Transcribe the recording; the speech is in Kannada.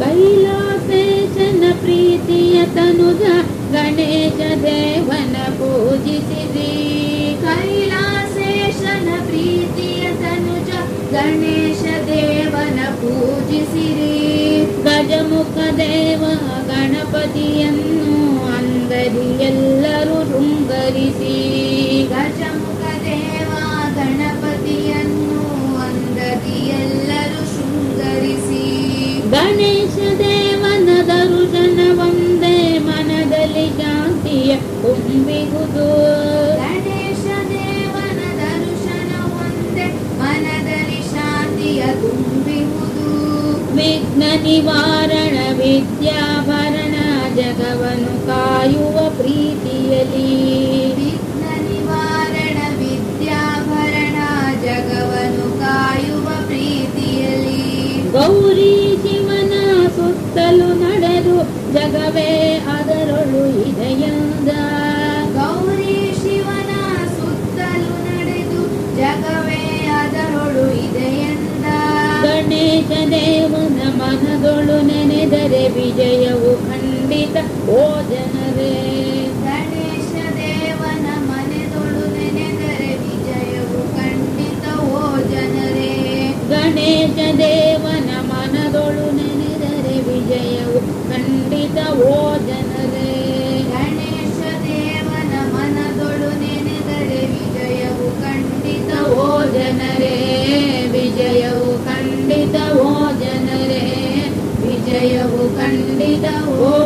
ಕೈಲಾಸೇಶನ ಪ್ರೀತಿಯ ತನುಜ ಗಣೇಶ ದೇವನ ಪೂಜಿಸಿರಿ. ಕೈಲಾಸೇಶನ ಪ್ರೀತಿಯ ತನುಜ ಗಣೇಶ ದೇವನ ಪೂಜಿಸಿರಿ. ಗಜಮುಖ ದೇವ ಗಣಪತಿಯನ್ನು ಅಂದರಿ ಎಲ್ಲರೂ ಶೃಂಗರಿಸಿ. ಗಜಮುಖ ಗಣೇಶ ದೇವನ ದರ್ಶನ ಒಂದೇ ಮನದಲ್ಲಿ ಶಾಂತಿಯ ತುಂಬಿಗುದು ಗಣೇಶ ದೇವನ ದರ್ಶನ ಒಂದೇ ಮನದಲ್ಲಿ ಶಾಂತಿಯ ತುಂಬಿಹುದು ವಿಘ್ನ ನಿವಾರಣ ವಿದ್ಯಾಭರಣ ಜಗವನ್ನು ಕಾಯುವ ಪ್ರೀತಿಯಲಿ ವಿಘ್ನ ನಿವಾರಣ ವಿದ್ಯಾಭರಣ ಜಗವನ್ನು ಕಾಯುವ ಪ್ರೀತಿಯಲ್ಲಿ ಗೌರಿ ಜಗವೇ ಅದರೊಳು ಇದೆಯಂದ ಗೌರಿ ಶಿವನ ಸುತ್ತಲು ನಡೆದು ಜಗವೇ ಅದರೊಳು ಇದೆಯಂದ ಗಣೇಶ ದೇವನ ಮನದೊಳು ನೆನೆದರೆ ವಿಜಯವು ಖಂಡಿತ ಓ ಜನರೇ. ಗಣೇಶ ದೇವನ ಮನೆದೊಳು ನೆನೆದರೆ ವಿಜಯವು ಖಂಡಿತ ಓ ಜನರೇ. ಗಣೇಶ ದೇವ vida hoje.